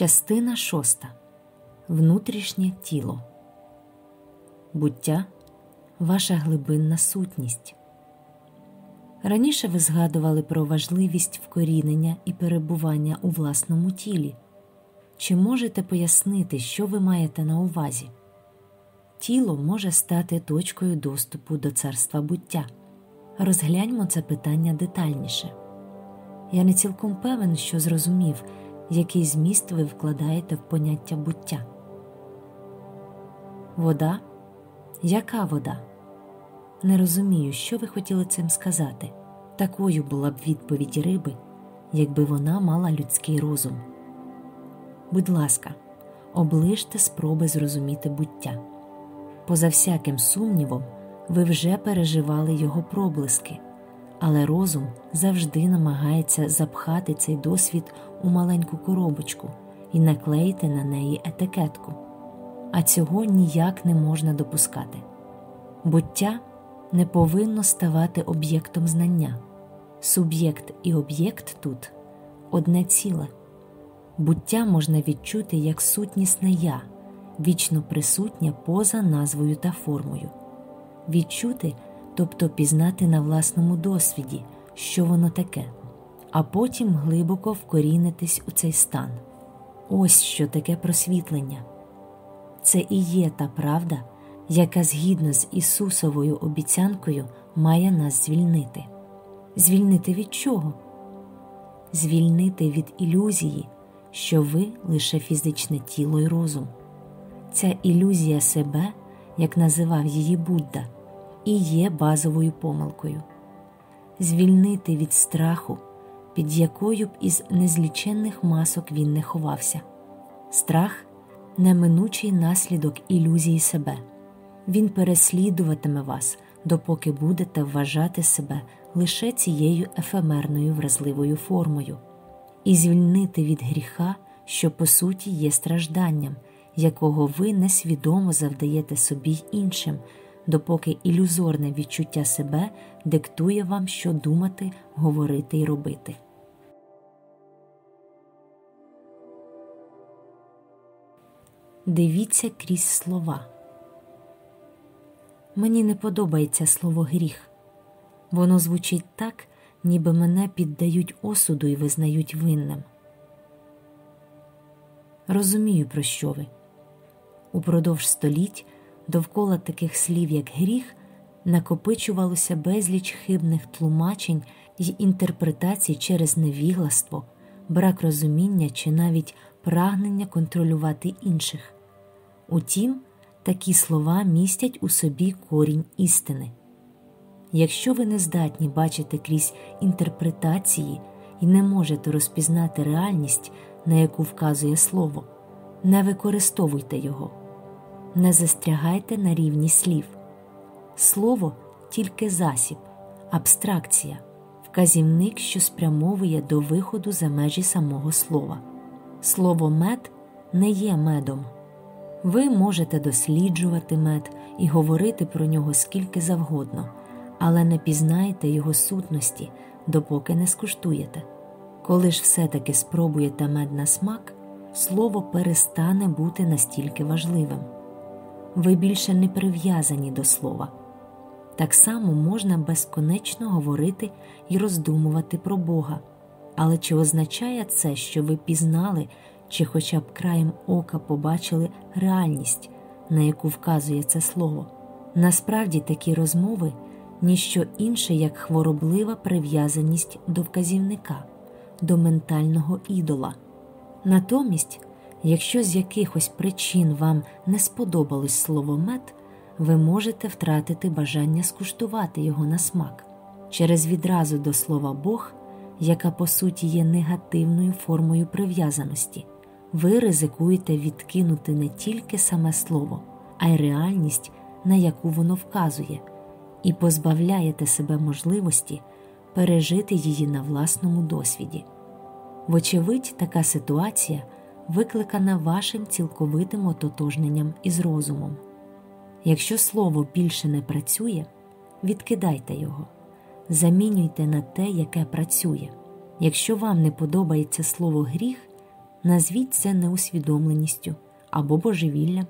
Частина шоста. Внутрішнє тіло. Буття ваша глибинна сутність. Раніше ви згадували про важливість вкорінення і перебування у власному тілі. Чи можете пояснити, що ви маєте на увазі? Тіло може стати точкою доступу до царства буття. Розгляньмо це питання детальніше. Я не цілком певен, що зрозумів, який зміст ви вкладаєте в поняття буття. Вода? Яка вода? Не розумію, що ви хотіли цим сказати. Такою була б відповідь риби, якби вона мала людський розум. Будь ласка, оближте спроби зрозуміти буття. Поза всяким сумнівом, ви вже переживали його проблиски, але розум завжди намагається запхати цей досвід у маленьку коробочку і наклеїти на неї етикетку. А цього ніяк не можна допускати. Буття не повинно ставати об'єктом знання. Суб'єкт і об'єкт тут одне ціле. Буття можна відчути як сутнісне я, вічно присутнє поза назвою та формою. Відчути, тобто пізнати на власному досвіді, що воно таке, а потім глибоко вкорінитись у цей стан. Ось що таке просвітлення. Це і є та правда, яка згідно з Ісусовою обіцянкою має нас звільнити. Звільнити від чого? Звільнити від ілюзії, що ви лише фізичне тіло й розум. Ця ілюзія себе, як називав її Будда, і є базовою помилкою. Звільнити від страху, під якою б із незліченних масок він не ховався. Страх неминучий наслідок ілюзії себе. Він переслідуватиме вас, допоки будете вважати себе лише цією ефемерною вразливою формою, і звільнити від гріха, що по суті є стражданням, якого ви несвідомо завдаєте собі іншим, допоки ілюзорне відчуття себе диктує вам, що думати, говорити і робити. Дивіться крізь слова. Мені не подобається слово гріх. Воно звучить так, ніби мене піддають осуду і визнають винним. Розумію, про що ви. Упродовж століть довкола таких слів, як гріх, накопичувалося безліч хибних тлумачень і інтерпретацій через невігластво, брак розуміння чи навіть прагнення контролювати інших. Утім, такі слова містять у собі корінь істини. Якщо ви не здатні бачити крізь інтерпретації і не можете розпізнати реальність, на яку вказує слово, не використовуйте його, не застрягайте на рівні слів. Слово тільки засіб, абстракція, вказівник, що спрямовує до виходу за межі самого слова. Слово мед не є медом. Ви можете досліджувати мед і говорити про нього скільки завгодно, але не пізнаєте його сутності, допоки не скуштуєте. Коли ж все-таки спробуєте мед на смак, слово перестане бути настільки важливим. Ви більше не прив'язані до слова. Так само можна безконечно говорити і роздумувати про Бога. Але чи означає це, що ви пізнали чи хоча б краєм ока побачили реальність, на яку вказує це слово? Насправді такі розмови ніщо інше, як хвороблива прив'язаність до вказівника, до ментального ідола. Натомість, якщо з якихось причин вам не сподобалось слово мед, ви можете втратити бажання скуштувати його на смак через відразу до слова Бог яка по суті є негативною формою прив'язаності, ви ризикуєте відкинути не тільки саме слово, а й реальність, на яку воно вказує, і позбавляєте себе можливості пережити її на власному досвіді. Вочевидь, така ситуація викликана вашим цілковитим ототожненням із розумом. Якщо слово більше не працює, відкидайте його замінюйте на те, яке працює. Якщо вам не подобається слово гріх, Назвіть це неусвідомленістю або божевіллям.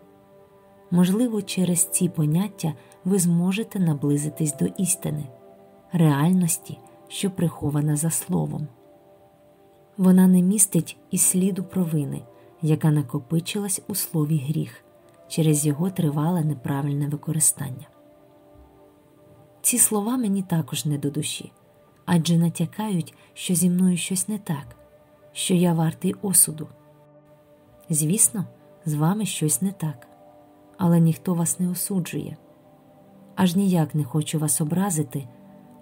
Можливо, через ці поняття ви зможете наблизитись до істини, реальності, що прихована за словом. Вона не містить і сліду провини, яка накопичилась у слові гріх через його тривале неправильне використання. Ці слова мені також не до душі, адже натякають, що зі мною щось не так, що я вартий осуду. Звісно, з вами щось не так, але ніхто вас не осуджує. Аж ніяк не хочу вас образити,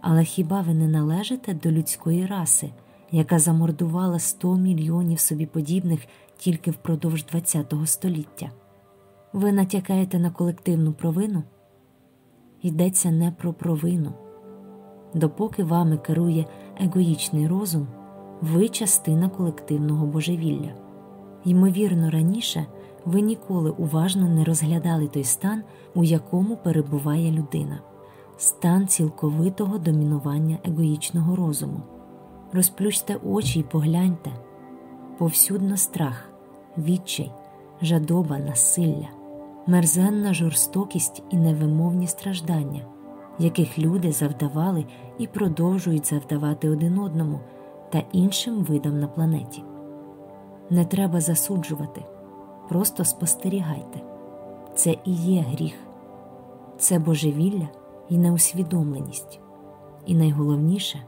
але хіба ви не належите до людської раси, яка замордувала 100 мільйонів собі подібних тільки впродовж ХХ століття? Ви натякаєте на колективну провину? Йдеться не про провину. Допоки вами керує егоїчний розум, ви частина колективного божевілля. Ймовірно, раніше ви ніколи уважно не розглядали той стан, у якому перебуває людина, стан цілковитого домінування егоїчного розуму. Розплющте очі й погляньте повсюдно страх, відчай, жадоба, насилля, мерзенна жорстокість і невимовні страждання, яких люди завдавали і продовжують завдавати один одному та іншим видам на планеті. Не треба засуджувати, просто спостерігайте це і є гріх, це божевілля і неусвідомленість. І найголовніше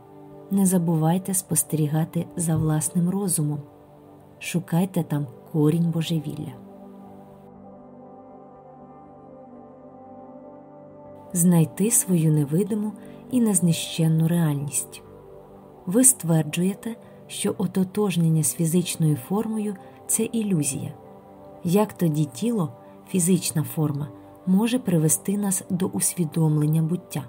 не забувайте спостерігати за власним розумом, шукайте там корінь божевілля. Знайти свою невидиму і незнищенну реальність. Ви стверджуєте, що ототожнення з фізичною формою це ілюзія. Як тоді тіло, фізична форма, може привести нас до усвідомлення буття?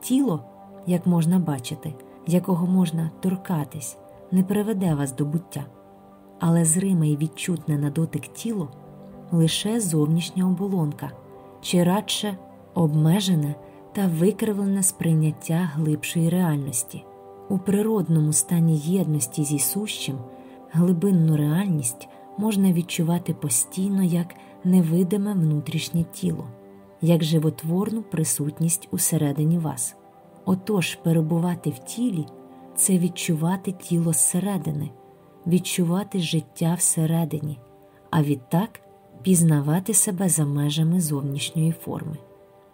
Тіло, як можна бачити, якого можна торкатись, не приведе вас до буття, але зриме й відчутне на дотик тіло лише зовнішня оболонка, чи радше обмежене та викривлене сприйняття глибшої реальності. У природному стані єдності зі сущим глибинну реальність можна відчувати постійно як невидиме внутрішнє тіло, як животворну присутність усередині вас. Отож, перебувати в тілі це відчувати тіло зсередини, відчувати життя всередині, а відтак пізнавати себе за межами зовнішньої форми.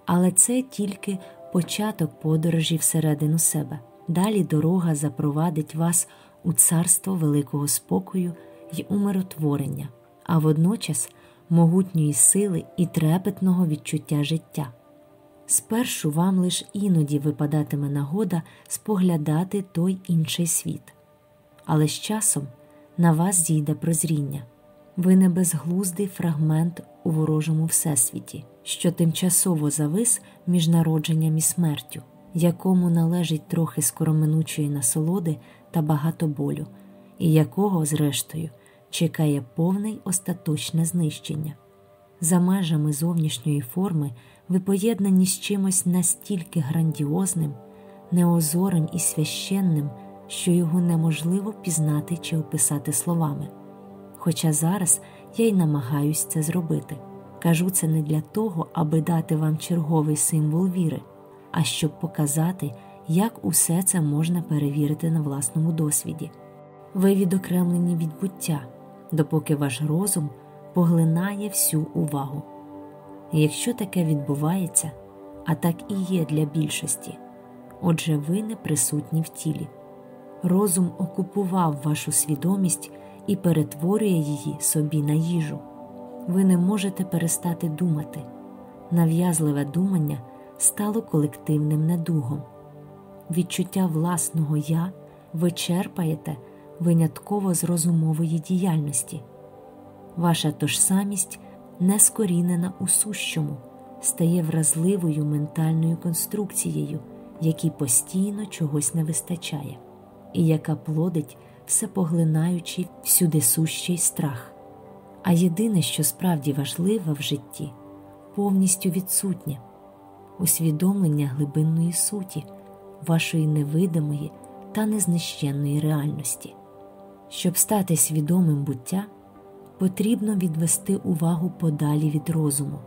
Але це тільки початок подорожі всередину себе. Далі дорога запровадить вас у царство великого спокою й умиротворення, а водночас могутньої сили і трепетного відчуття життя. Спершу вам лиш іноді випадатиме нагода споглядати той інший світ, але з часом на вас зійде прозріння, ви не безглуздий фрагмент у ворожому всесвіті, що тимчасово завис між народженням і смертю якому належить трохи скороминучої насолоди та багато болю, і якого, зрештою, чекає повне й остаточне знищення. За межами зовнішньої форми ви поєднані з чимось настільки грандіозним, неозорим і священним, що його неможливо пізнати чи описати словами. Хоча зараз я й намагаюсь це зробити. Кажу це не для того, аби дати вам черговий символ віри а щоб показати, як усе це можна перевірити на власному досвіді. Ви відокремлені від буття, допоки ваш розум поглинає всю увагу. Якщо таке відбувається, а так і є для більшості, отже, ви не присутні в тілі. Розум окупував вашу свідомість і перетворює її собі на їжу. Ви не можете перестати думати. Нав'язливе думання стало колективним недугом. Відчуття власного я ви черпаєте винятково з розумової діяльності. Ваша тожсамість, не скорінена у сущому, стає вразливою ментальною конструкцією, якій постійно чогось не вистачає, і яка плодить всепоглинаючий всюдисущий страх. А єдине, що справді важливе в житті, повністю відсутнє усвідомлення глибинної суті, вашої невидимої та незнищенної реальності. Щоб стати свідомим буття, потрібно відвести увагу подалі від розуму.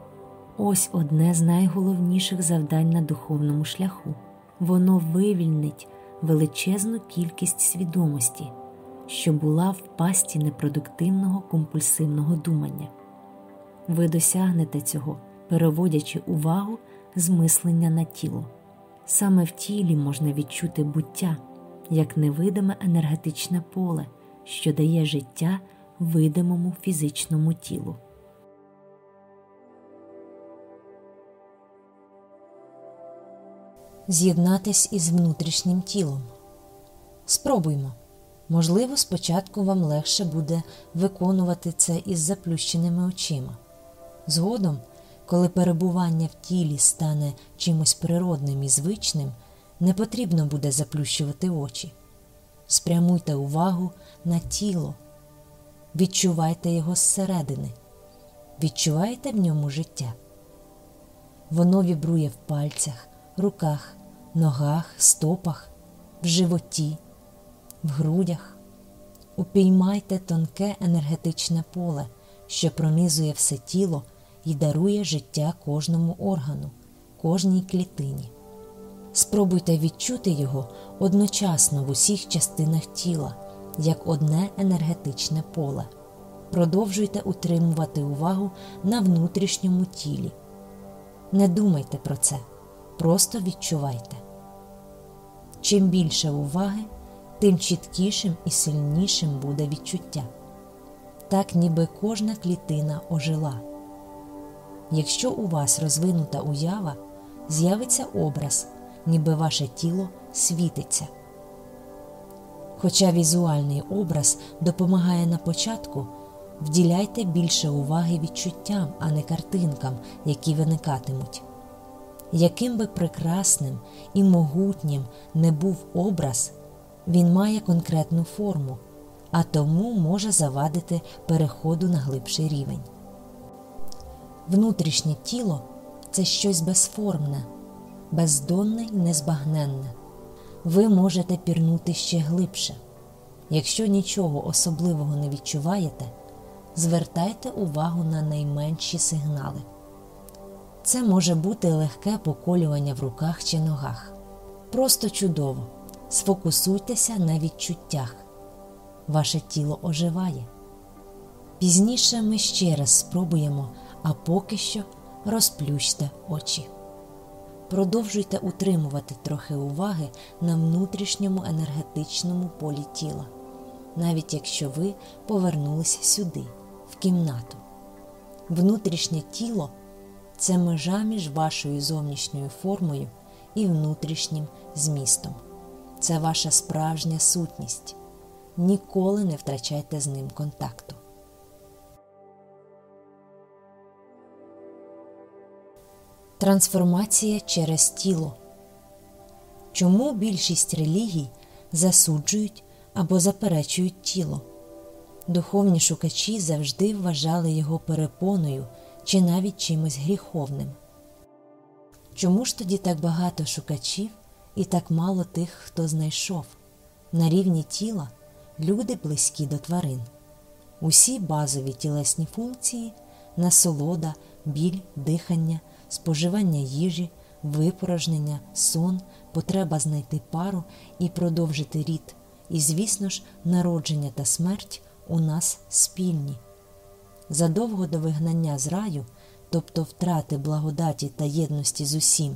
Ось одне з найголовніших завдань на духовному шляху воно вивільнить величезну кількість свідомості, що була в пасті непродуктивного компульсивного думання. Ви досягнете цього, переводячи увагу з мислення на тіло. Саме в тілі можна відчути буття як невидиме енергетичне поле, що дає життя видимому фізичному тілу. З'єднатись із внутрішнім тілом. Спробуймо. Можливо, спочатку вам легше буде виконувати це із заплющеними очима. Згодом, коли перебування в тілі стане чимось природним і звичним, не потрібно буде заплющувати очі. Спрямуйте увагу на тіло, відчувайте його зсередини, відчуваєте в ньому життя. Воно вібрує в пальцях, руках, ногах, стопах, в животі, в грудях. Упіймайте тонке енергетичне поле, що пронизує все тіло і дарує життя кожному органу, кожній клітині. Спробуйте відчути його одночасно в усіх частинах тіла, як одне енергетичне поле. Продовжуйте утримувати увагу на внутрішньому тілі. Не думайте про це, просто відчувайте. Чим більше уваги, тим чіткішим і сильнішим буде відчуття. Так ніби кожна клітина ожила. Якщо у вас розвинута уява, з'явиться образ, ніби ваше тіло світиться. Хоча візуальний образ допомагає на початку, вділяйте більше уваги відчуттям, а не картинкам, які виникатимуть. Яким би прекрасним і могутнім не був образ, він має конкретну форму, а тому може завадити переходу на глибший рівень. Внутрішнє тіло це щось безформне, бездонне й незбагненне. Ви можете пірнути ще глибше. Якщо нічого особливого не відчуваєте, звертайте увагу на найменші сигнали. Це може бути легке поколювання в руках чи ногах. Просто чудово. Сфокусуйтеся на відчуттях. Ваше тіло оживає. Пізніше ми ще раз спробуємо, а поки що розплющте очі. Продовжуйте утримувати трохи уваги на внутрішньому енергетичному полі тіла, навіть якщо ви повернулись сюди, в кімнату. Внутрішнє тіло це межа між вашою зовнішньою формою і внутрішнім змістом. Це ваша справжня сутність. Ніколи не втрачайте з ним контакту. Трансформація через тіло. Чому більшість релігій засуджують або заперечують тіло? Духовні шукачі завжди вважали його перепоною чи навіть чимось гріховним. Чому ж тоді так багато шукачів і так мало тих, хто знайшов? На рівні тіла люди близькі до тварин. Усі базові тілесні функції насолода, біль, дихання, споживання їжі, випорожнення, сон, потреба знайти пару і продовжити рід, і, звісно ж, народження та смерть у нас спільні. Задовго до вигнання з раю, тобто втрати благодаті та єдності з усім,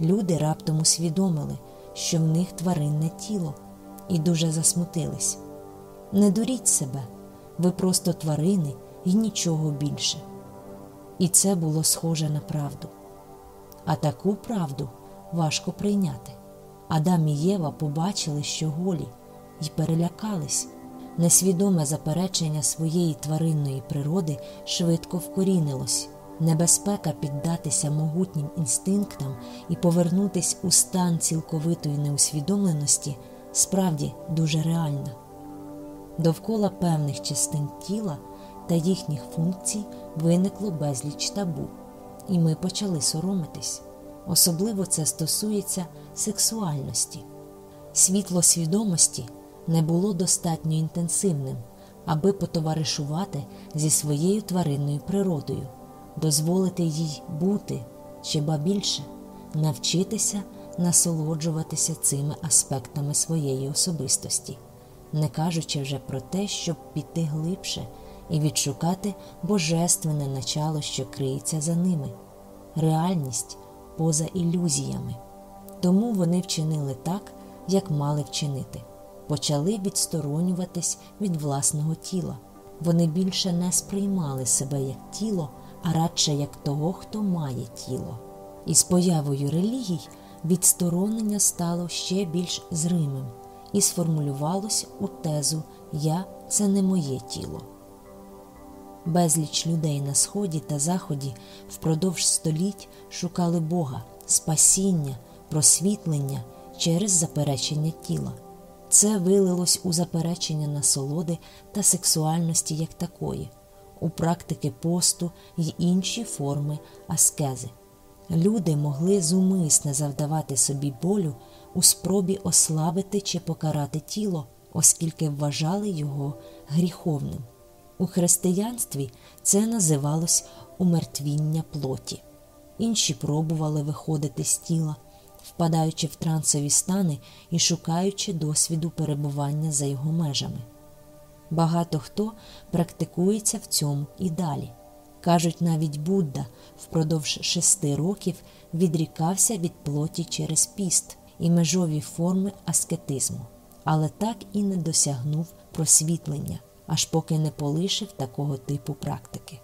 люди раптом усвідомили, що в них тваринне тіло, і дуже засмутились. Не дуріть себе, ви просто тварини і нічого більше. І це було схоже на правду. А таку правду важко прийняти. Адам і Єва побачили, що голі, і перелякались. Несвідоме заперечення своєї тваринної природи швидко вкорінилось. Небезпека піддатися могутнім інстинктам і повернутись у стан цілковитої неусвідомленості справді дуже реальна. Довкола певних частин тіла та їхніх функцій виникло безліч табу, і ми почали соромитись. Особливо це стосується сексуальності. Світло свідомості не було достатньо інтенсивним, аби потоваришувати зі своєю тваринною природою, дозволити їй бути чи ба більше, навчитися насолоджуватися цими аспектами своєї особистості, не кажучи вже про те, щоб піти глибше і відшукати божественне начало, що криється за ними, реальність поза ілюзіями. Тому вони вчинили так, як мали вчинити, почали відсторонюватись від власного тіла. Вони більше не сприймали себе як тіло, а радше як того, хто має тіло. І з появою релігій відсторонення стало ще більш зримим і сформулювалось у тезу Я це не моє тіло. Безліч людей на сході та заході впродовж століть шукали Бога, спасіння, просвітлення через заперечення тіла. Це вилилось у заперечення насолоди та сексуальності як такої, у практики посту й інші форми аскези. Люди могли зумисне завдавати собі болю у спробі ослабити чи покарати тіло, оскільки вважали його гріховним. У християнстві це називалось умертвіння плоті. Інші пробували виходити з тіла, впадаючи в трансові стани і шукаючи досвіду перебування за його межами. Багато хто практикується в цьому і далі. Кажуть, навіть Будда впродовж шести років відрікався від плоті через піст і межові форми аскетизму, але так і не досягнув просвітлення, аж поки не полишив такого типу практики.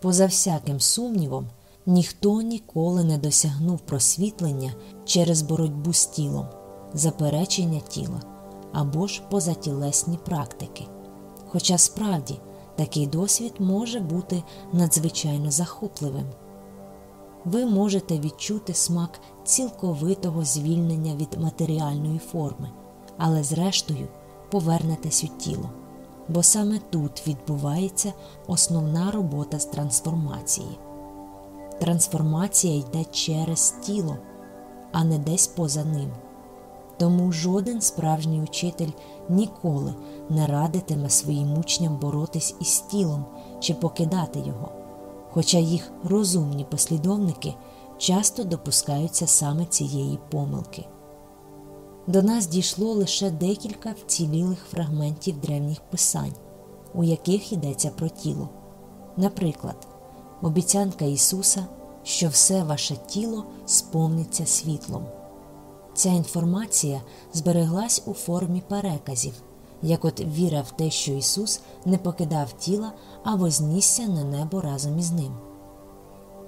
Поза всяким сумнівом, ніхто ніколи не досягнув просвітлення через боротьбу з тілом, заперечення тіла або ж позатілесні практики. Хоча справді такий досвід може бути надзвичайно захопливим. Ви можете відчути смак цілковитого звільнення від матеріальної форми, але зрештою повернетесь у тіло, бо саме тут відбувається основна робота з трансформації. Трансформація йде через тіло, а не десь поза ним. Тому жоден справжній учитель ніколи не радитиме своїм учням боротись із тілом чи покидати його, хоча їх розумні послідовники часто допускаються саме цієї помилки. До нас дійшло лише декілька вцілілих фрагментів древніх писань, у яких йдеться про тіло. Наприклад, обіцянка Ісуса, що все ваше тіло сповниться світлом. Ця інформація збереглась у формі переказів, як от віра в те, що Ісус не покидав тіла, а вознісся на небо разом із ним.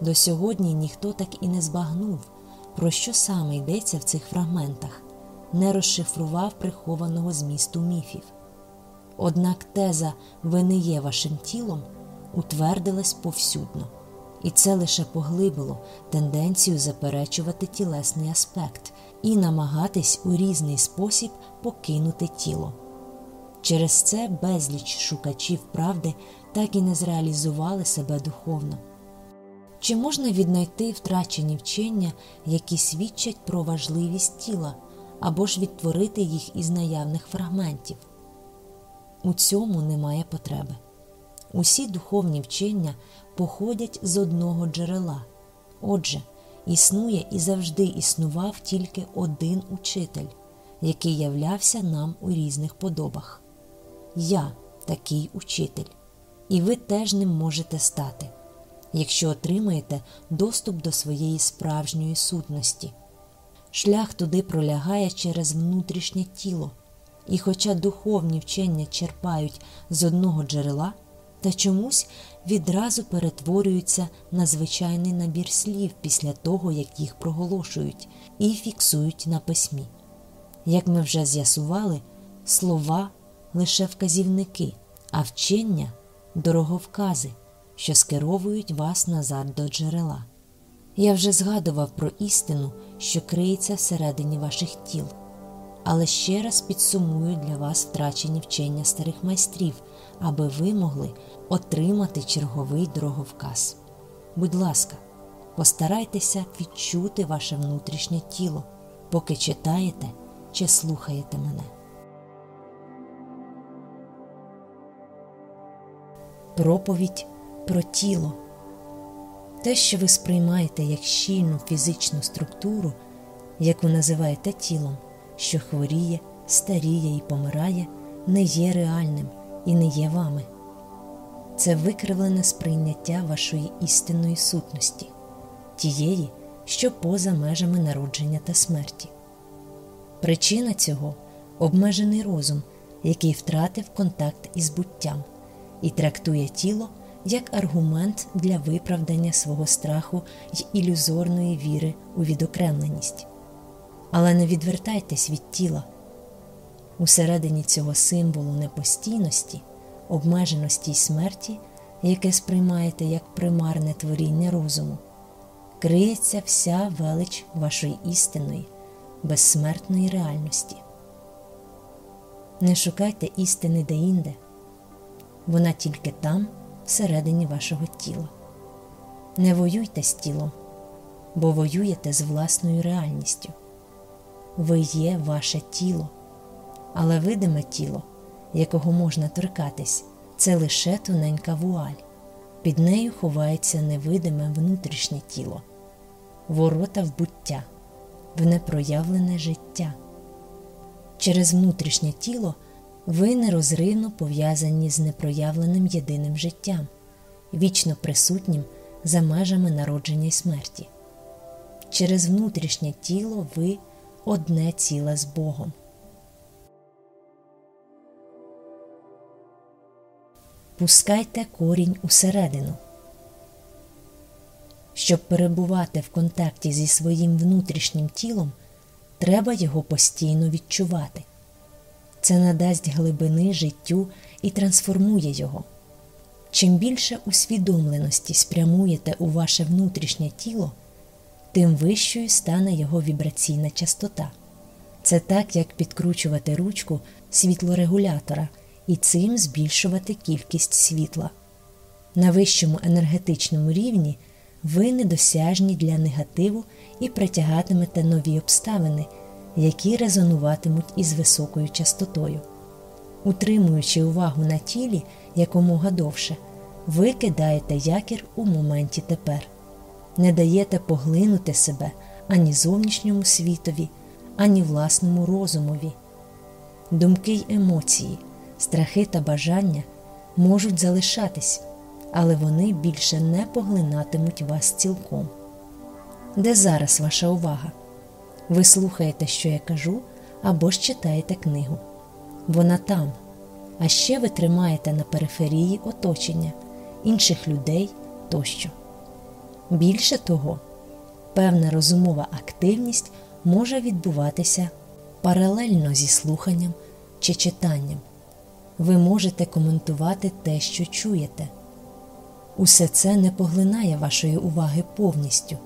До сьогодні ніхто так і не збагнув, про що саме йдеться в цих фрагментах, не розшифрував прихованого змісту міфів. Однак теза ви не є вашим тілом утвердилась повсюдно, і це лише поглибило тенденцію заперечувати тілесний аспект і намагатись у різний спосіб покинути тіло. Через це безліч шукачів правди так і не зреалізували себе духовно. Чи можна віднайти втрачені вчення, які свідчать про важливість тіла, або ж відтворити їх із наявних фрагментів? У цьому немає потреби. Усі духовні вчення походять з одного джерела. Отже, існує і завжди існував тільки один учитель, який являвся нам у різних подобах. Я такий учитель, і ви теж ним можете стати, якщо отримаєте доступ до своєї справжньої сутності. Шлях туди пролягає через внутрішнє тіло, і, хоча духовні вчення черпають з одного джерела та чомусь відразу перетворюються на звичайний набір слів після того, як їх проголошують і фіксують на письмі. Як ми вже з'ясували, слова лише вказівники, а вчення дороговкази, що скеровують вас назад до джерела. Я вже згадував про істину, що криється всередині ваших тіл, але ще раз підсумую для вас втрачені вчення старих майстрів аби ви могли отримати черговий дороговказ. Будь ласка, постарайтеся відчути ваше внутрішнє тіло, поки читаєте чи слухаєте мене. Проповідь про тіло. Те, що ви сприймаєте як щільну фізичну структуру, яку називаєте тілом, що хворіє, старіє і помирає, не є реальним і не є вами. Це викривлене сприйняття вашої істинної сутності, тієї, що поза межами народження та смерті. Причина цього обмежений розум, який втратив контакт із буттям і трактує тіло як аргумент для виправдання свого страху й ілюзорної віри у відокремленість. Але не відвертайтесь від тіла. Усередині цього символу непостійності, обмеженості й смерті, яке сприймаєте як примарне творіння розуму, криється вся велич вашої істинної, безсмертної реальності. Не шукайте істини деінде, вона тільки там, всередині вашого тіла. Не воюйте з тілом, бо воюєте з власною реальністю. Ви є ваше тіло, але видиме тіло, якого можна торкатись, це лише тоненька вуаль. Під нею ховається невидиме внутрішнє тіло, ворота в буття, в непроявлене життя. Через внутрішнє тіло ви нерозривно пов'язані з непроявленим єдиним життям, вічно присутнім за межами народження й смерті. Через внутрішнє тіло ви одне ціле з Богом. Пускайте корінь усередину. Щоб перебувати в контакті зі своїм внутрішнім тілом, треба його постійно відчувати. Це надасть глибини життю і трансформує його. Чим більше усвідомленості спрямуєте у ваше внутрішнє тіло, тим вищою стане його вібраційна частота. Це так, як підкручувати ручку світлорегулятора і цим збільшувати кількість світла. На вищому енергетичному рівні ви недосяжні для негативу і притягатимете нові обставини які резонуватимуть із високою частотою. Утримуючи увагу на тілі якомога довше, ви кидаєте якір у моменті тепер, не даєте поглинути себе ані зовнішньому світові, ані власному розумові. Думки й емоції, страхи та бажання можуть залишатись, але вони більше не поглинатимуть вас цілком. Де зараз ваша увага? Ви слухаєте, що я кажу, або ж читаєте книгу. Вона там. А ще ви тримаєте на периферії оточення, інших людей тощо. Більше того, певна розумова активність може відбуватися паралельно зі слуханням чи читанням. Ви можете коментувати те, що чуєте. Усе це не поглинає вашої уваги повністю.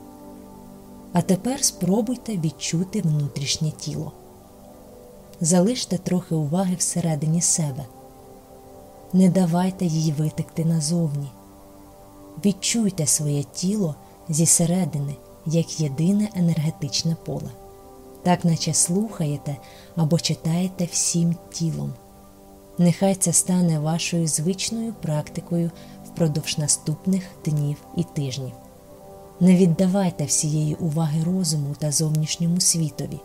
А тепер спробуйте відчути внутрішнє тіло. Залиште трохи уваги всередині себе. Не давайте їй витекти назовні. Відчуйте своє тіло зі середини, як єдине енергетичне поле, так наче слухаєте або читаєте всім тілом. Нехай це стане вашою звичною практикою впродовж наступних днів і тижнів. Не віддавайте всієї уваги розуму та зовнішньому світові.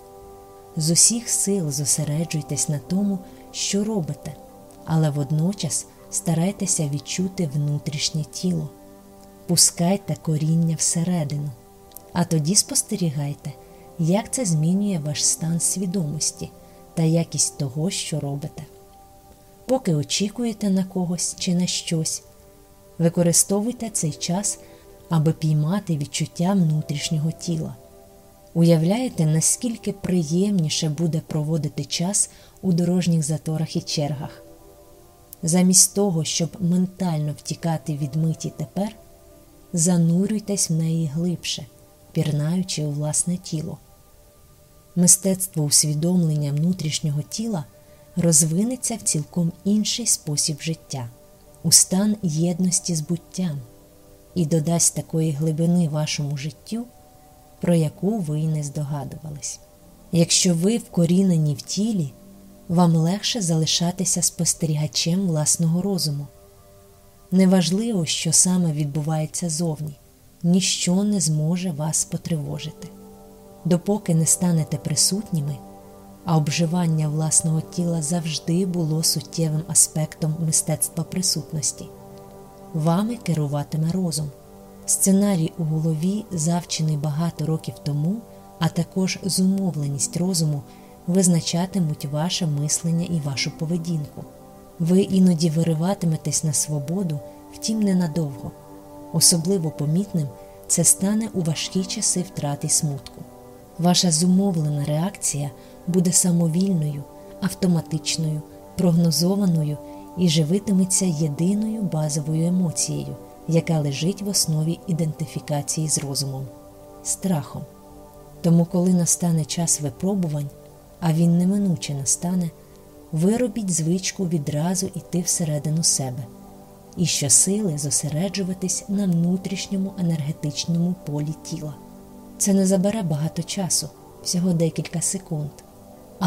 З усіх сил зосереджуйтесь на тому, що робите, але водночас старайтеся відчути внутрішнє тіло, пускайте коріння всередину, а тоді спостерігайте, як це змінює ваш стан свідомості та якість того, що робите. Поки очікуєте на когось чи на щось, використовуйте цей час аби піймати відчуття внутрішнього тіла. Уявляєте, наскільки приємніше буде проводити час у дорожніх заторах і чергах. Замість того, щоб ментально втікати від миті тепер, занурюйтесь в неї глибше, пірнаючи у власне тіло. Мистецтво усвідомлення внутрішнього тіла розвинеться в цілком інший спосіб життя, у стан єдності з буттям і додасть такої глибини вашому життю, про яку ви й не здогадувались. Якщо ви вкорінені в тілі, вам легше залишатися спостерігачем власного розуму. Неважливо, що саме відбувається зовні, ніщо не зможе вас потривожити. Допоки не станете присутніми, а обживання власного тіла завжди було суттєвим аспектом мистецтва присутності. Вами керуватиме розум. Сценарій у голові, завчений багато років тому, а також зумовленість розуму визначатимуть ваше мислення і вашу поведінку. Ви іноді вириватиметесь на свободу, втім ненадовго. Особливо помітним це стане у важкі часи втрати смутку. Ваша зумовлена реакція буде самовільною, автоматичною, прогнозованою і живитиметься єдиною базовою емоцією, яка лежить в основі ідентифікації з розумом страхом. Тому, коли настане час випробувань, а він неминуче настане, виробіть звичку відразу йти всередину себе і щосили зосереджуватись на внутрішньому енергетичному полі тіла. Це не забере багато часу, всього декілька секунд,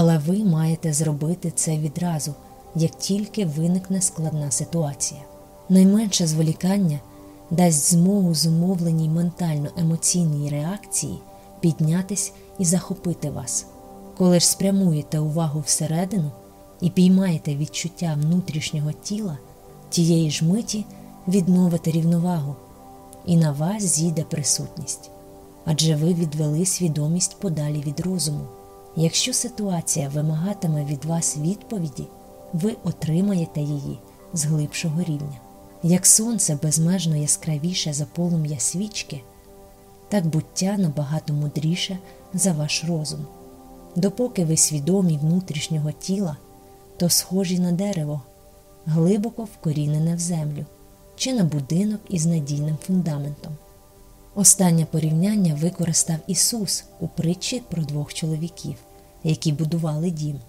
але ви маєте зробити це відразу, як тільки виникне складна ситуація. Найменше зволікання дасть змогу зумовленій ментально-емоційній реакції піднятись і захопити вас. Коли ж спрямуєте увагу всередину і піймаєте відчуття внутрішнього тіла, тієї ж миті відновите рівновагу, і на вас зійде присутність. Адже ви відвели свідомість подалі від розуму. Якщо ситуація вимагатиме від вас відповіді, ви отримаєте її з глибшого рівня. Як сонце безмежно яскравіше за полум'я свічки, так буття набагато мудріше за ваш розум. Допоки ви свідомі внутрішнього тіла, то схожі на дерево, глибоко вкорінене в землю, чи на будинок із надійним фундаментом. Останнє порівняння використав Ісус у притчі про двох чоловіків, які будували дім.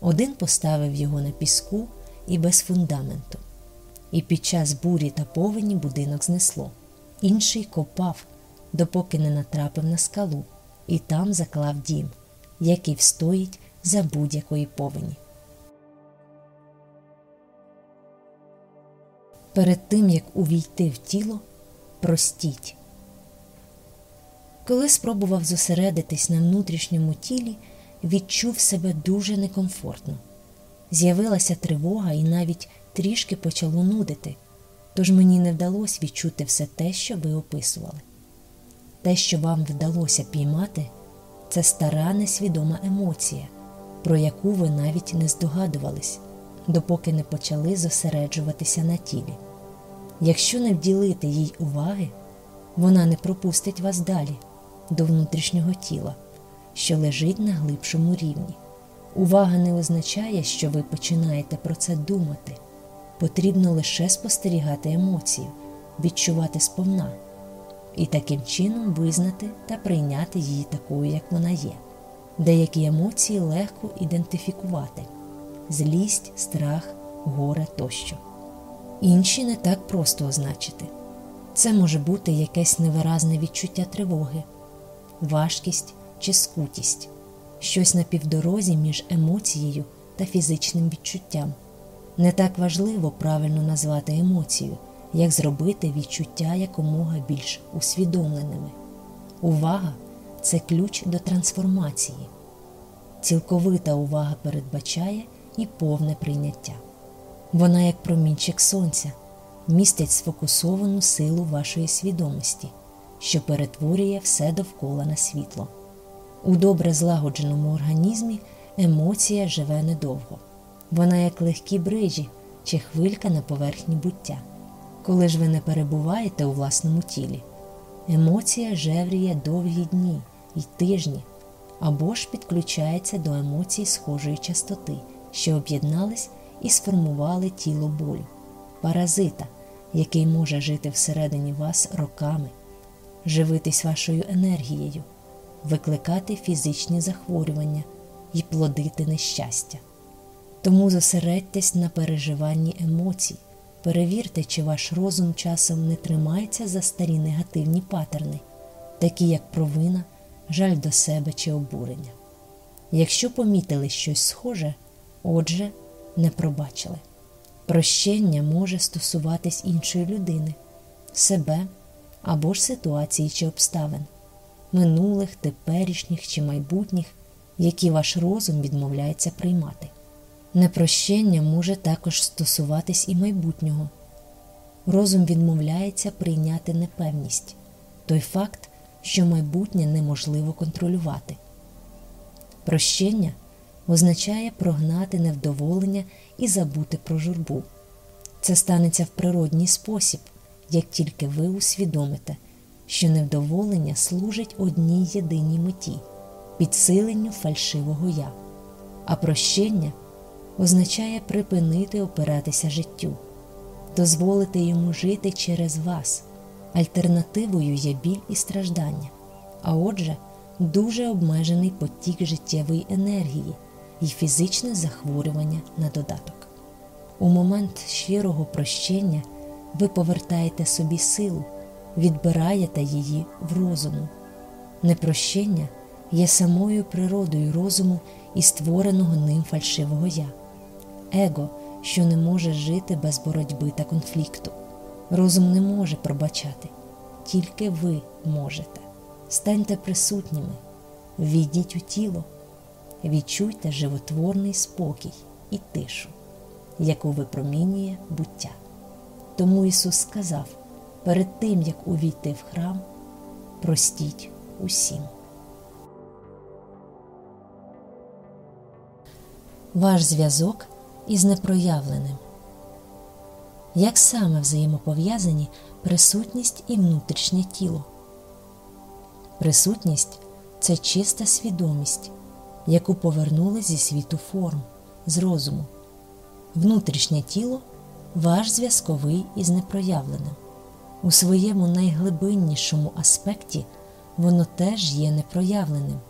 Один поставив його на піску і без фундаменту, і під час бурі та повені будинок знесло. Інший копав, допоки не натрапив на скалу, і там заклав дім, який встоїть за будь-якої повені. Перед тим як увійти в тіло, простіть. Коли спробував зосередитись на внутрішньому тілі, відчув себе дуже некомфортно. З'явилася тривога і навіть трішки почало нудити, тож мені не вдалося відчути все те, що ви описували. Те, що вам вдалося піймати, це стара несвідома емоція, про яку ви навіть не здогадувались, допоки не почали зосереджуватися на тілі. Якщо не вділити їй уваги, вона не пропустить вас далі до внутрішнього тіла, що лежить на глибшому рівні. Увага не означає, що ви починаєте про це думати. Потрібно лише спостерігати емоцію, відчувати сповна і таким чином визнати та прийняти її такою, як вона є. Деякі емоції легко ідентифікувати злість, страх, горе тощо. Інші не так просто означити. Це може бути якесь невиразне відчуття тривоги, важкість чи скутість, щось на півдорозі між емоцією та фізичним відчуттям. Не так важливо правильно назвати емоцію, як зробити відчуття якомога більш усвідомленими. Увага це ключ до трансформації. Цілковита увага передбачає і повне прийняття. Вона, як промінчик сонця, містить сфокусовану силу вашої свідомості, що перетворює все довкола на світло. У добре злагодженому організмі емоція живе недовго. Вона як легкі брижі чи хвилька на поверхні буття. Коли ж ви не перебуваєте у власному тілі, емоція жевріє довгі дні й тижні або ж підключається до емоцій схожої частоти, що об'єднались і сформували тіло болю, паразита, який може жити всередині вас роками, живитись вашою енергією, викликати фізичні захворювання і плодити нещастя. Тому зосередьтесь на переживанні емоцій. Перевірте, чи ваш розум часом не тримається за старі негативні патерни, такі як провина, жаль до себе чи обурення. Якщо помітили щось схоже, отже, не пробачили. Прощення може стосуватись іншої людини, себе або ж ситуації чи обставин, минулих, теперішніх чи майбутніх, які ваш розум відмовляється приймати. Непрощення може також стосуватись і майбутнього. Розум відмовляється прийняти непевність, той факт, що майбутнє неможливо контролювати. Прощення означає прогнати невдоволення і забути про журбу. Це станеться в природній спосіб, як тільки ви усвідомите, що невдоволення служить одній єдиній меті підсиленню фальшивого я, а прощення означає припинити опиратися життю, дозволити йому жити через вас. Альтернативою є біль і страждання, а отже, дуже обмежений потік життєвої енергії і фізичне захворювання на додаток. У момент щирого прощення ви повертаєте собі силу, відбираєте її в розуму. Непрощення є самою природою розуму і створеного ним фальшивого я, его, що не може жити без боротьби та конфлікту. Розум не може пробачати, тільки ви можете. Станьте присутніми, війдіть у тіло, відчуйте животворний спокій і тишу, яку випромінює буття. Тому Ісус сказав: перед тим як увійти в храм, простіть усім. Ваш зв'язок із непроявленим. Як саме взаємопов'язані присутність і внутрішнє тіло? Присутність це чиста свідомість, яку повернули зі світу форм, з розуму. Внутрішнє тіло ваш зв'язковий із непроявленим. У своєму найглибиннішому аспекті воно теж є непроявленим,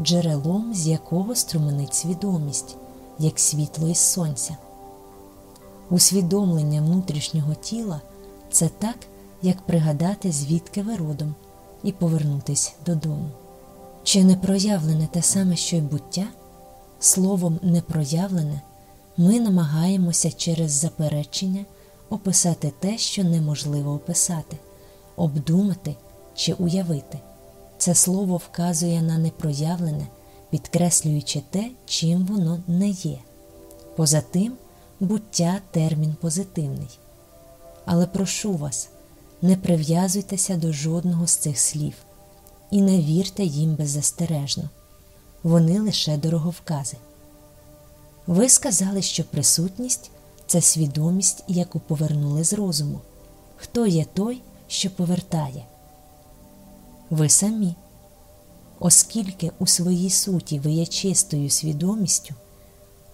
джерелом, з якого струменить свідомість, як світло із сонця. Усвідомлення внутрішнього тіла це так, як пригадати, звідки ви родом, і повернутись додому. Чи не проявлене те саме, що й буття? Словом непроявлене, ми намагаємося через заперечення описати те, що неможливо описати, обдумати чи уявити. Це слово вказує на непроявлене, підкреслюючи те, чим воно не є. Поза тим, буття термін позитивний. Але прошу вас, не прив'язуйтеся до жодного з цих слів і не вірте їм беззастережно, вони лише дороговкази. Ви сказали, що присутність це свідомість, яку повернули з розуму. Хто є той, що повертає? Ви самі. Оскільки у своїй суті ви є чистою свідомістю,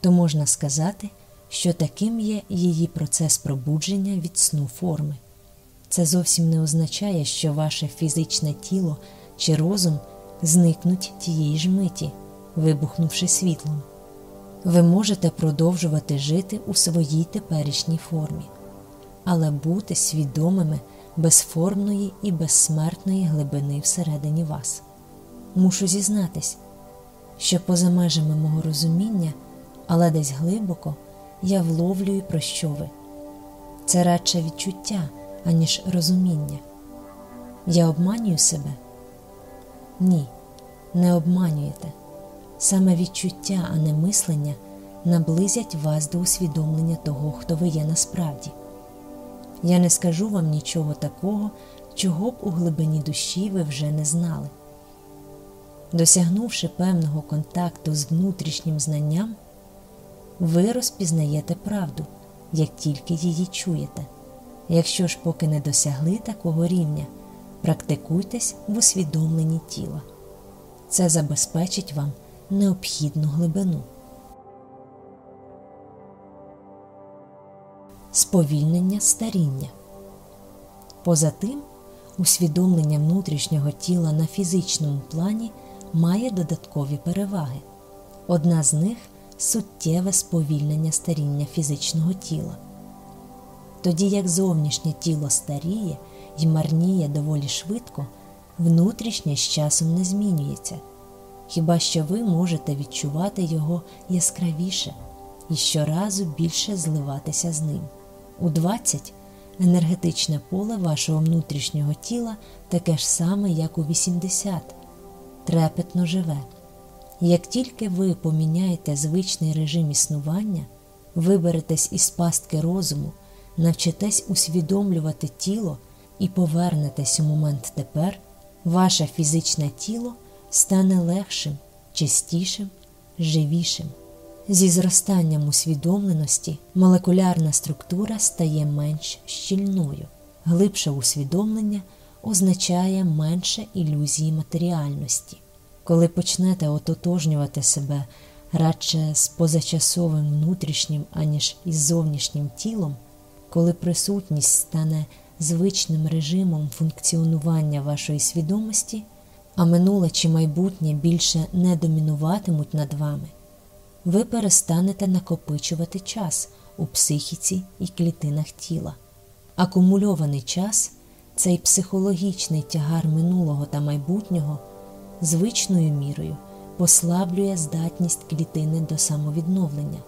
то можна сказати, що таким є її процес пробудження від сну форми. Це зовсім не означає, що ваше фізичне тіло чи розум зникнуть тієї ж миті, вибухнувши світлом. Ви можете продовжувати жити у своїй теперішній формі, але бути свідомими безформної і безсмертної глибини всередині вас. Мушу зізнатись, що поза межами мого розуміння, але десь глибоко я вловлюю про що ви. Це радше відчуття, аніж розуміння. Я обманюю себе? Ні, не обманюєте. Саме відчуття, а не мислення наблизять вас до усвідомлення того, хто ви є насправді. Я не скажу вам нічого такого, чого б у глибині душі ви вже не знали. Досягнувши певного контакту з внутрішнім знанням, ви розпізнаєте правду, як тільки її чуєте. Якщо ж поки не досягли такого рівня, практикуйтесь в усвідомленні тіла. Це забезпечить вам необхідну глибину. Сповільнення старіння. Поза тим, усвідомлення внутрішнього тіла на фізичному плані має додаткові переваги. Одна з них суттєве сповільнення старіння фізичного тіла. Тоді як зовнішнє тіло старіє і марніє доволі швидко, внутрішнє з часом не змінюється, хіба що ви можете відчувати його яскравіше і щоразу більше зливатися з ним. У 20 енергетичне поле вашого внутрішнього тіла таке ж саме, як у 80, трепетно живе. Як тільки ви поміняєте звичний режим існування, виберетесь із пастки розуму, навчитесь усвідомлювати тіло і повернетесь у момент тепер, ваше фізичне тіло стане легшим, чистішим, живішим. Зі зростанням усвідомленості молекулярна структура стає менш щільною, глибше усвідомлення означає менше ілюзії матеріальності. Коли почнете ототожнювати себе радше з позачасовим внутрішнім, аніж із зовнішнім тілом, коли присутність стане звичним режимом функціонування вашої свідомості, а минуле чи майбутнє більше не домінуватимуть над вами, ви перестанете накопичувати час у психіці і клітинах тіла. Акумульований час цей психологічний тягар минулого та майбутнього звичною мірою послаблює здатність клітини до самовідновлення.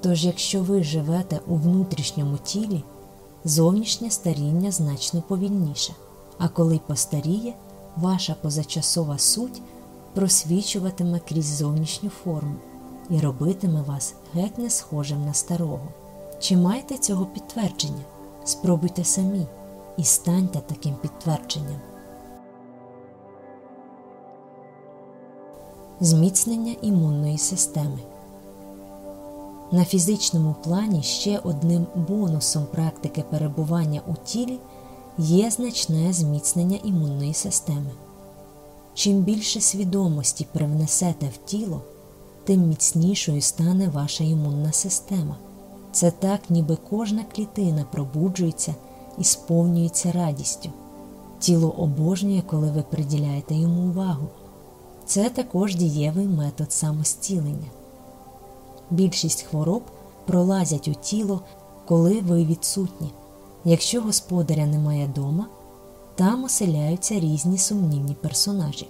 Тож, якщо ви живете у внутрішньому тілі, зовнішнє старіння значно повільніше, а коли постаріє, ваша позачасова суть просвічуватиме крізь зовнішню форму і робитиме вас геть не схожим на старого. Чи маєте цього підтвердження? Спробуйте самі і станьте таким підтвердженням. Зміцнення імунної системи. На фізичному плані ще одним бонусом практики перебування у тілі є значне зміцнення імунної системи. Чим більше свідомості привнесете в тіло, тим міцнішою стане ваша імунна система. Це так, ніби кожна клітина пробуджується і сповнюється радістю. Тіло обожнює, коли ви приділяєте йому увагу. Це також дієвий метод самостілення. Більшість хвороб пролазять у тіло, коли ви відсутні. Якщо господаря немає дома, там оселяються різні сумнівні персонажі.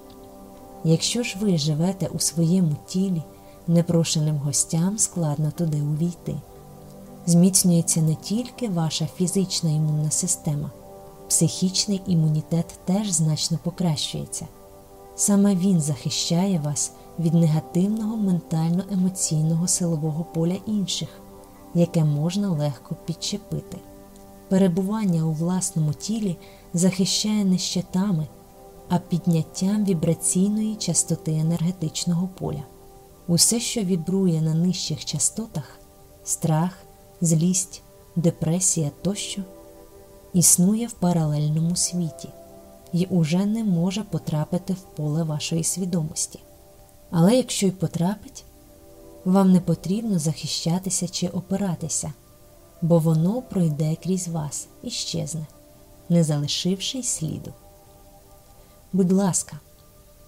Якщо ж ви живете у своєму тілі, непрошеним гостям складно туди увійти. Зміцнюється не тільки ваша фізична імунна система, психічний імунітет теж значно покращується. Саме він захищає вас від негативного ментально-емоційного силового поля інших, яке можна легко підчепити. Перебування у власному тілі захищає не щитами, а підняттям вібраційної частоти енергетичного поля. Усе, що вібрує на нижчих частотах страх, злість, депресія тощо, існує в паралельному світі і уже не може потрапити в поле вашої свідомості. Але якщо й потрапить, вам не потрібно захищатися чи опиратися, бо воно пройде крізь вас і щезне, не залишивши й сліду. Будь ласка,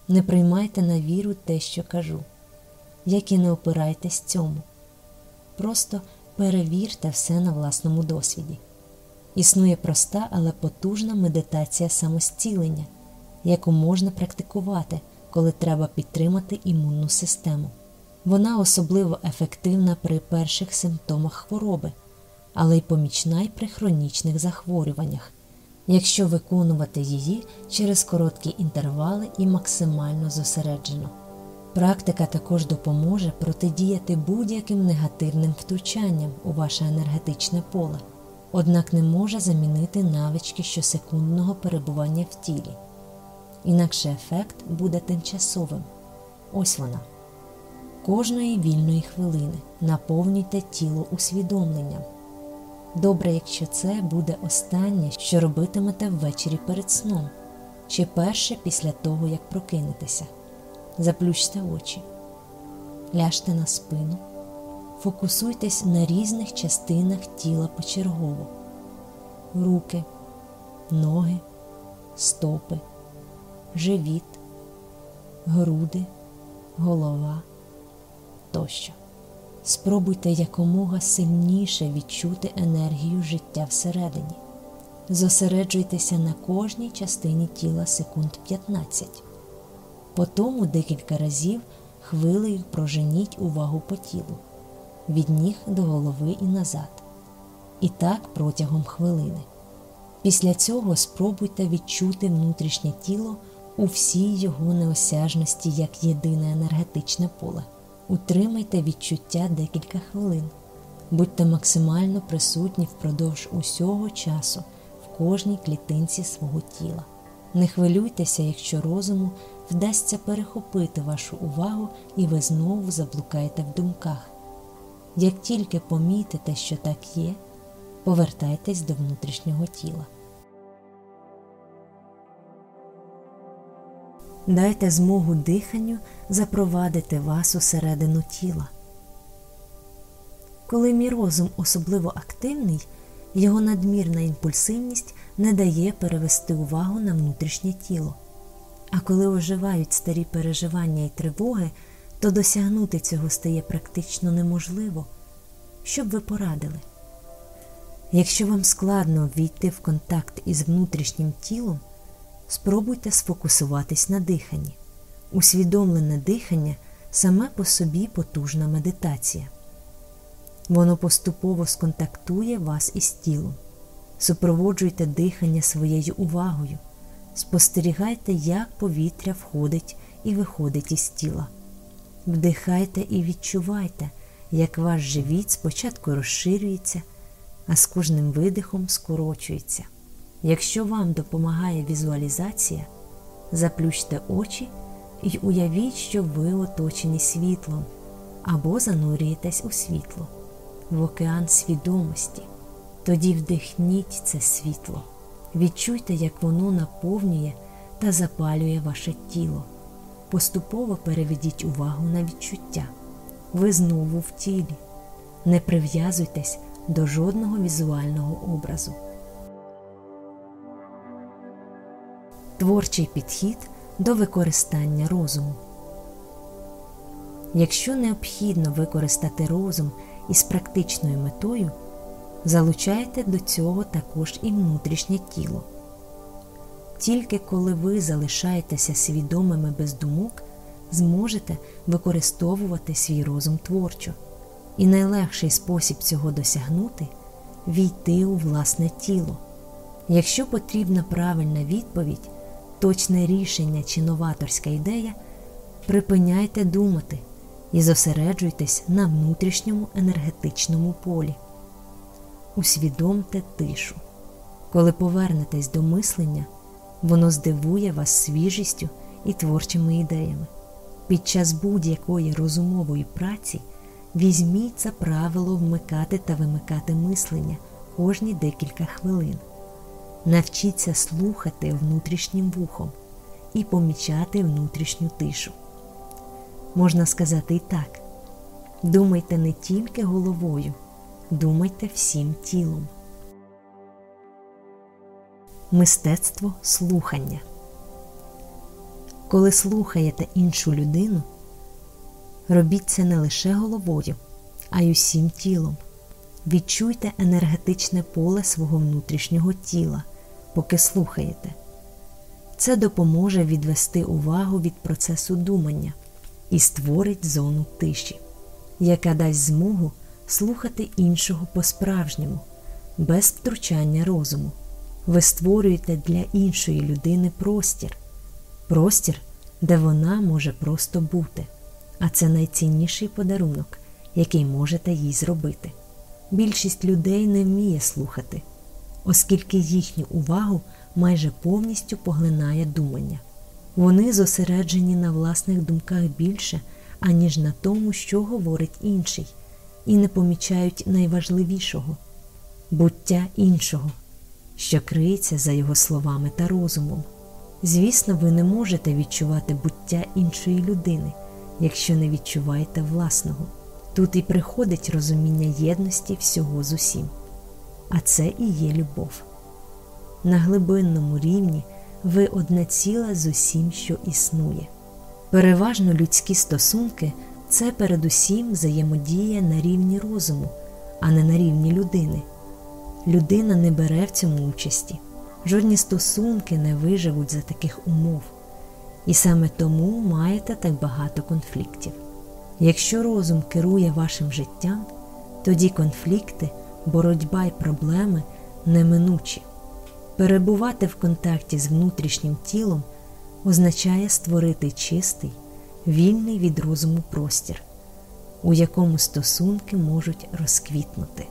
не приймайте на віру те, що кажу, як і не опирайтесь цьому. Просто перевірте все на власному досвіді. Існує проста, але потужна медитація самостілення, яку можна практикувати, коли треба підтримати імунну систему. Вона особливо ефективна при перших симптомах хвороби, але й помічна й при хронічних захворюваннях, якщо виконувати її через короткі інтервали і максимально зосереджено. Практика також допоможе протидіяти будь-яким негативним втручанням у ваше енергетичне поле однак не може замінити навички щосекундного перебування в тілі. Інакше ефект буде тимчасовим. Ось вона. Кожної вільної хвилини наповнюйте тіло усвідомленням. Добре, якщо це буде останнє, що робитимете ввечері перед сном, чи перше після того, як прокинетеся. Заплющте очі, ляжте на спину. Фокусуйтесь на різних частинах тіла почергово: руки, ноги, стопи, живіт, груди, голова тощо. Спробуйте якомога сильніше відчути енергію життя всередині. Зосереджуйтеся на кожній частині тіла секунд 15. Потому декілька разів хвилею проженіть увагу по тілу від ніг до голови і назад. І так протягом хвилини. Після цього спробуйте відчути внутрішнє тіло у всій його неосяжності як єдине енергетичне поле. Утримайте відчуття декілька хвилин. Будьте максимально присутні впродовж усього часу в кожній клітинці свого тіла. Не хвилюйтеся, якщо розуму вдасться перехопити вашу увагу і ви знову заблукаєте в думках. Як тільки помітите, що так є, повертайтесь до внутрішнього тіла. Дайте змогу диханню запровадити вас усередину тіла. Коли мій розум особливо активний, його надмірна імпульсивність не дає перевести увагу на внутрішнє тіло. А коли оживають старі переживання і тривоги, то досягнути цього стає практично неможливо. Що б ви порадили? Якщо вам складно війти в контакт із внутрішнім тілом, спробуйте сфокусуватись на диханні. Усвідомлене дихання саме по собі потужна медитація. Воно поступово сконтактує вас із тілом. Супроводжуйте дихання своєю увагою, спостерігайте, як повітря входить і виходить із тіла. Вдихайте і відчувайте, як ваш живіт спочатку розширюється, а з кожним видихом скорочується. Якщо вам допомагає візуалізація, заплющте очі і уявіть, що ви оточені світлом або занурюєтесь у світло, в океан свідомості. Тоді вдихніть це світло, відчуйте, як воно наповнює та запалює ваше тіло. Поступово переведіть увагу на відчуття. Ви знову в тілі. Не прив'язуйтесь до жодного візуального образу. Творчий підхід до використання розуму. Якщо необхідно використати розум із практичною метою, залучайте до цього також і внутрішнє тіло. Тільки коли ви залишаєтеся свідомими без думок, зможете використовувати свій розум творчо, і найлегший спосіб цього досягнути війти у власне тіло. Якщо потрібна правильна відповідь, точне рішення чи новаторська ідея, припиняйте думати і зосереджуйтесь на внутрішньому енергетичному полі. Усвідомте тишу. Коли повернетесь до мислення, воно здивує вас свіжістю і творчими ідеями. Під час будь-якої розумової праці візьміть за правило вмикати та вимикати мислення кожні декілька хвилин. Навчіться слухати внутрішнім вухом і помічати внутрішню тишу. Можна сказати і так: думайте не тільки головою, думайте всім тілом. Мистецтво слухання. Коли слухаєте іншу людину, робіть це не лише головою, а й усім тілом. Відчуйте енергетичне поле свого внутрішнього тіла, поки слухаєте. Це допоможе відвести увагу від процесу думання і створить зону тиші, яка дасть змогу слухати іншого по-справжньому, без втручання розуму. Ви створюєте для іншої людини простір, простір, де вона може просто бути, а це найцінніший подарунок, який можете їй зробити. Більшість людей не вміє слухати, оскільки їхню увагу майже повністю поглинає думання. Вони зосереджені на власних думках більше, аніж на тому, що говорить інший, і не помічають найважливішого буття іншого, що криється за його словами та розумом. Звісно, ви не можете відчувати буття іншої людини, якщо не відчуваєте власного. Тут і приходить розуміння єдності всього з усім. А це і є любов. На глибинному рівні ви одне ціле з усім, що існує. Переважно людські стосунки це передусім взаємодія на рівні розуму, а не на рівні людини. Людина не бере в цьому участі, жодні стосунки не виживуть за таких умов, і саме тому маєте так багато конфліктів. Якщо розум керує вашим життям, Тоді конфлікти, боротьба й проблеми неминучі. Перебувати в контакті з внутрішнім тілом означає створити чистий, вільний від розуму простір, у якому стосунки можуть розквітнути.